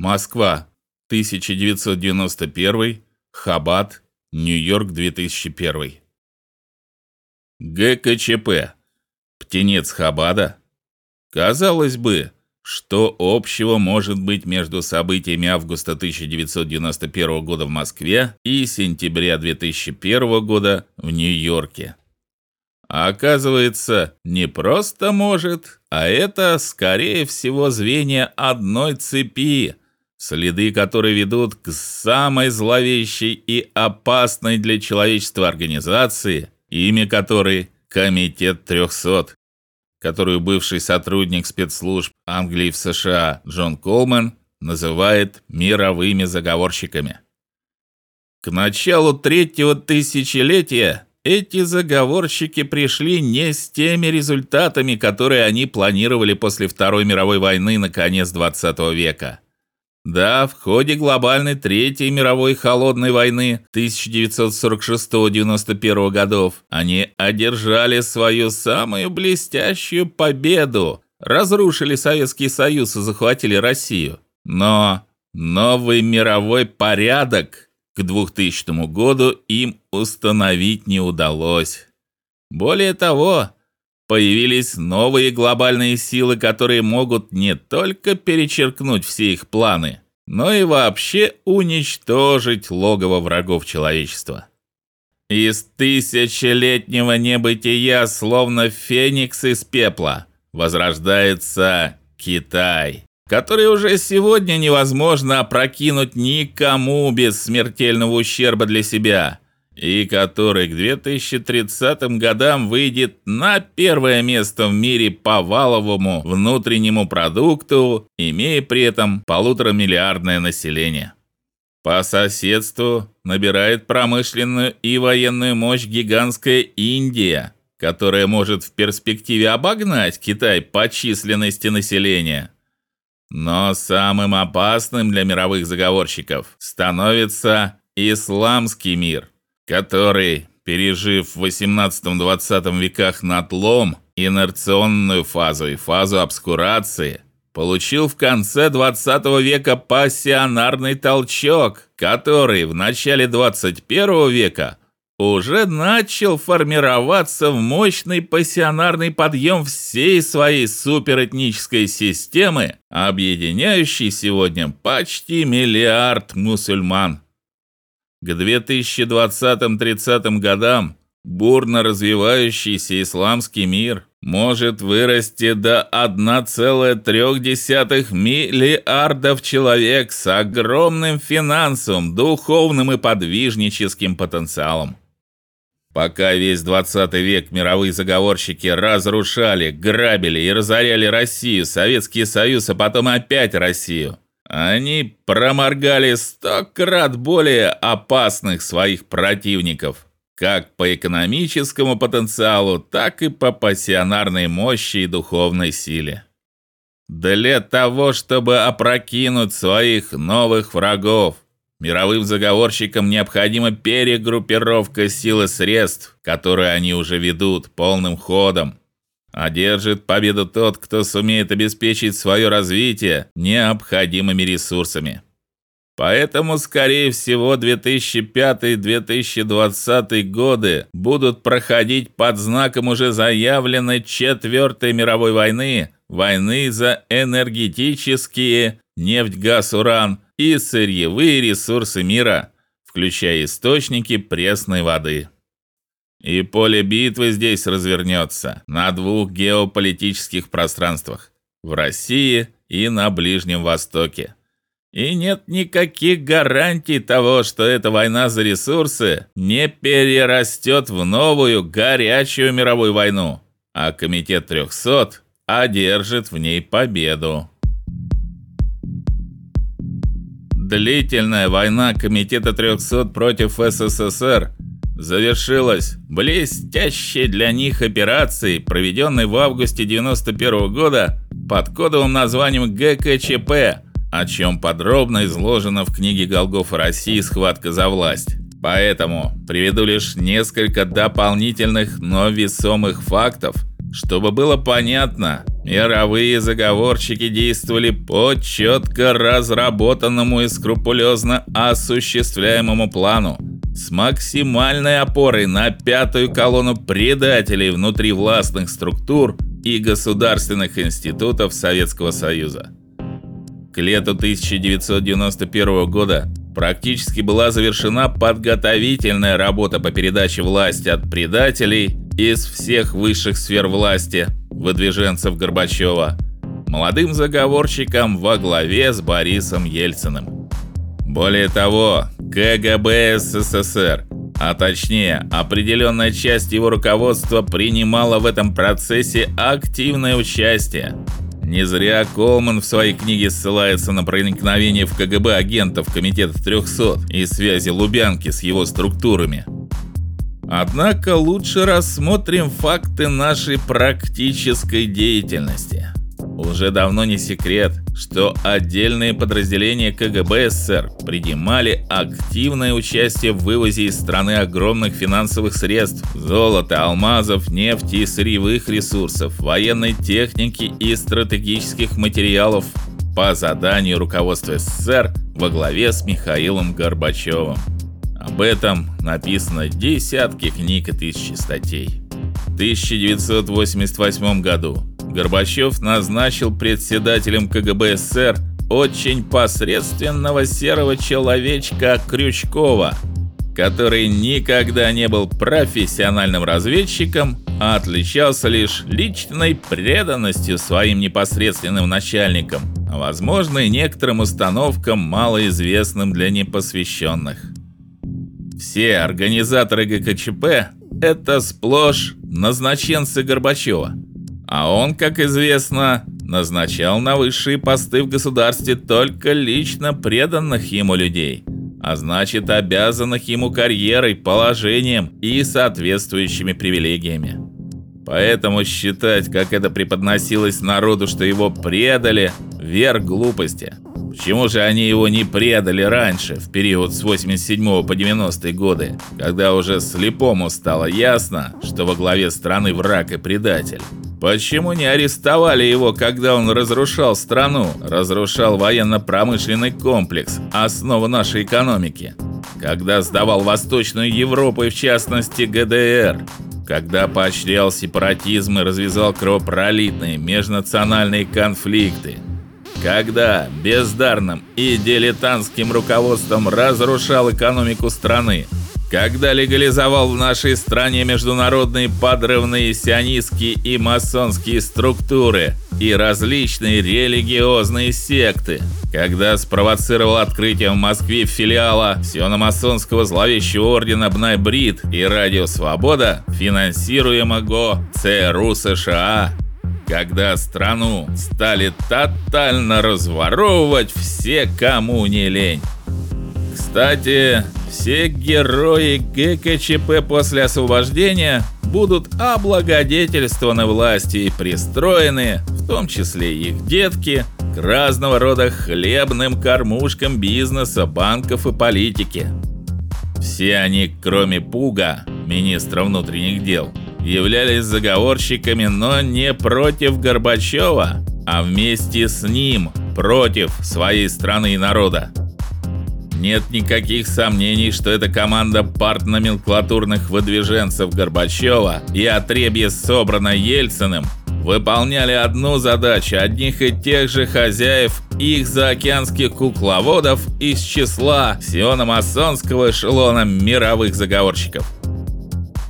Москва, 1991, Хабат, Нью-Йорк, 2001. ГКЧП. Птенец Хабада. Казалось бы, что общего может быть между событиями августа 1991 года в Москве и сентября 2001 года в Нью-Йорке? А оказывается, не просто может, а это скорее всего звенья одной цепи, следы которой ведут к самой зловещей и опасной для человечества организации, имя которой Комитет 300 которую бывший сотрудник спецслужб Англии в США Джон Колман называет мировыми заговорщиками. К началу третьего тысячелетия эти заговорщики пришли не с теми результатами, которые они планировали после Второй мировой войны на конец 20 века. Да, в ходе глобальной Третьей мировой холодной войны 1946-91 годов они одержали свою самую блестящую победу, разрушили Советский Союз и захватили Россию. Но новый мировой порядок к 2000 году им установить не удалось. Более того, Появились новые глобальные силы, которые могут не только перечеркнуть все их планы, но и вообще уничтожить логово врагов человечества. Из тысячелетнего небытия, словно феникс из пепла, возрождается Китай, который уже сегодня невозможно опрокинуть никому без смертельного ущерба для себя и который к 2030 годам выйдет на первое место в мире по валовому внутреннему продукту, имея при этом полуторамиллиардное население. По соседству набирает промышленную и военную мощь гигантская Индия, которая может в перспективе обогнать Китай по численности населения. Но самым опасным для мировых заговорщиков становится исламский мир – который, пережив в 18-20 веках надлом, инерционную фазу и фазу обскурации, получил в конце 20 века пассионарный толчок, который в начале 21 века уже начал формироваться в мощный пассионарный подъем всей своей суперэтнической системы, объединяющей сегодня почти миллиард мусульман. К 2020-30 годам бурно развивающийся исламский мир может вырасти до 1,3 миллиардов человек с огромным финансовым, духовным и подвижническим потенциалом. Пока весь 20 век мировые заговорщики разрушали, грабили и разоряли Россию, Советский Союз, а потом опять Россию, они проморгали сто крат более опасных своих противников, как по экономическому потенциалу, так и по пассионарной мощи и духовной силе. Для того, чтобы опрокинуть своих новых врагов, мировым заговорщикам необходима перегруппировка сил и средств, которые они уже ведут полным ходом. Одержит победу тот, кто сумеет обеспечить свое развитие необходимыми ресурсами. Поэтому, скорее всего, 2005-2020 годы будут проходить под знаком уже заявленной Четвертой мировой войны, войны за энергетические нефть, газ, уран и сырьевые ресурсы мира, включая источники пресной воды. И поле битвы здесь развернется на двух геополитических пространствах в России и на Ближнем Востоке. И нет никаких гарантий того, что эта война за ресурсы не перерастет в новую горячую мировую войну, а комитет 300 одержит в ней победу. Длительная война комитета 300 против СССР завершилась блестящей для них операцией, проведенной в августе 91 года под кодовым названием ГКЧП, о чем подробно изложено в книге Голгофа России Схватка за власть. Поэтому приведу лишь несколько дополнительных, но весомых фактов, чтобы было понятно, Мировые заговорщики действовали по четко разработанному и скрупулезно осуществляемому плану с максимальной опорой на пятую колонну предателей внутри властных структур и государственных институтов Советского Союза. К лету 1991 года практически была завершена подготовительная работа по передаче власти от предателей из всех высших сфер власти выдвиженцев Горбачева молодым заговорщикам во главе с Борисом Ельциным. Более того, КГБ СССР, а точнее, определенная часть его руководства принимала в этом процессе активное участие. Не зря Колман в своей книге ссылается на проникновение в КГБ агентов комитета 300 и связи Лубянки с его структурами. Однако лучше рассмотрим факты нашей практической деятельности. Уже давно не секрет, что отдельные подразделения КГБ СССР принимали активное участие в вывозе из страны огромных финансовых средств: золота, алмазов, нефти и сырьевых ресурсов, военной техники и стратегических материалов по заданию руководства СССР во главе с Михаилом Горбачевым. Об этом написано десятки книг и тысячи статей. В 1988 году Горбачев назначил председателем КГБ СССР очень посредственного серого человечка Крючкова, который никогда не был профессиональным разведчиком, а отличался лишь личной преданностью своим непосредственным начальникам, а возможно и некоторым установкам малоизвестным для непосвященных. Все организаторы ГКЧП это сплошь назначенцы Горбачева. А он, как известно, назначал на высшие посты в государстве только лично преданных ему людей, а значит, обязанных ему карьерой, положением и соответствующими привилегиями. Поэтому считать, как это преподносилось народу, что его предали, верх глупости. Почему же они его не предали раньше, в период с 87 по 90 годы, когда уже слепому стало ясно, что во главе страны враг и предатель? Почему не арестовали его, когда он разрушал страну, разрушал военно-промышленный комплекс, основу нашей экономики? Когда сдавал Восточную Европу и в частности ГДР? Когда поощрял сепаратизм и развязал кровопролитные межнациональные конфликты? когда бездарным и дилетантским руководством разрушал экономику страны, когда легализовал в нашей стране международные подрывные сионистские и масонские структуры и различные религиозные секты, когда спровоцировал открытие в Москве филиала сиономасонского зловещего ордена Бнайбрид и Радио Свобода, финансируемого ЦРУ США, когда страну стали тотально разворовывать все, кому не лень. Кстати, все герои ГКЧП после освобождения будут облагодетельствованы властью и пристроены, в том числе их детки, к разного рода хлебным кормушкам бизнеса, банков и политики. Все они, кроме Пуга, министра внутренних дел, являлись заговорщиками, но не против Горбачева, а вместе с ним против своей страны и народа. Нет никаких сомнений, что эта команда партноменклатурных выдвиженцев Горбачева и отребье собрано Ельциным выполняли одну задачу одних и тех же хозяев их заокеанских кукловодов из числа сиономасонского эшелона мировых заговорщиков.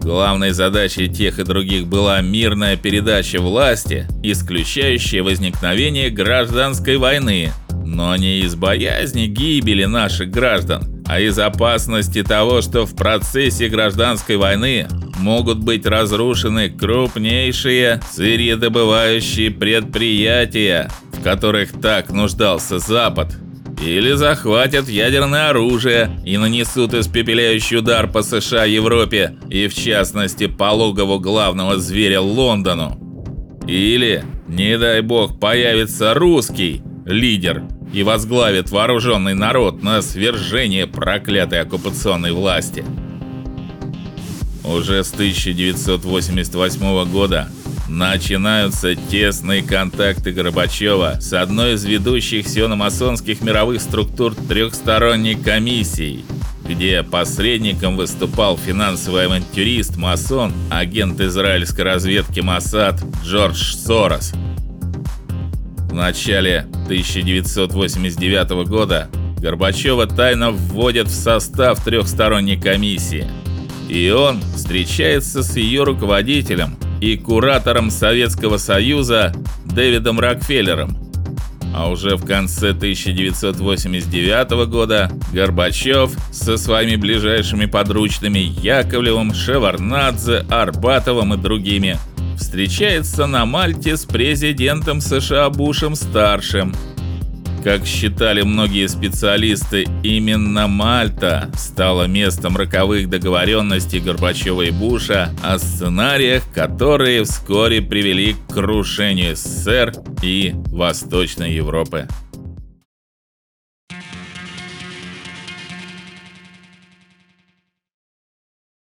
Главной задачей тех и других была мирная передача власти, исключающая возникновение гражданской войны, но не из боязни гибели наших граждан, а из опасности того, что в процессе гражданской войны могут быть разрушены крупнейшие сырьедобывающие предприятия, в которых так нуждался Запад или захватят ядерное оружие и нанесут испепеляющий удар по США, Европе и в частности по логову главного зверя Лондону. Или, не дай бог, появится русский лидер и возглавит вооруженный народ на свержение проклятой оккупационной власти. Уже с 1988 года начинаются тесные контакты Горбачева с одной из ведущих сиономасонских мировых структур трехсторонней комиссией, где посредником выступал финансовый авантюрист, масон, агент израильской разведки Моссад Джордж Сорос. В начале 1989 года Горбачева тайно вводят в состав трехсторонней комиссии. И он встречается с ее руководителем и куратором Советского Союза Дэвидом Рокфеллером. А уже в конце 1989 года Горбачев со своими ближайшими подручными Яковлевым, Шеварнадзе, Арбатовым и другими встречается на Мальте с президентом США Бушем старшим. Как считали многие специалисты, именно Мальта стала местом роковых договоренностей Горбачева и Буша о сценариях, которые вскоре привели к крушению СССР и Восточной Европы.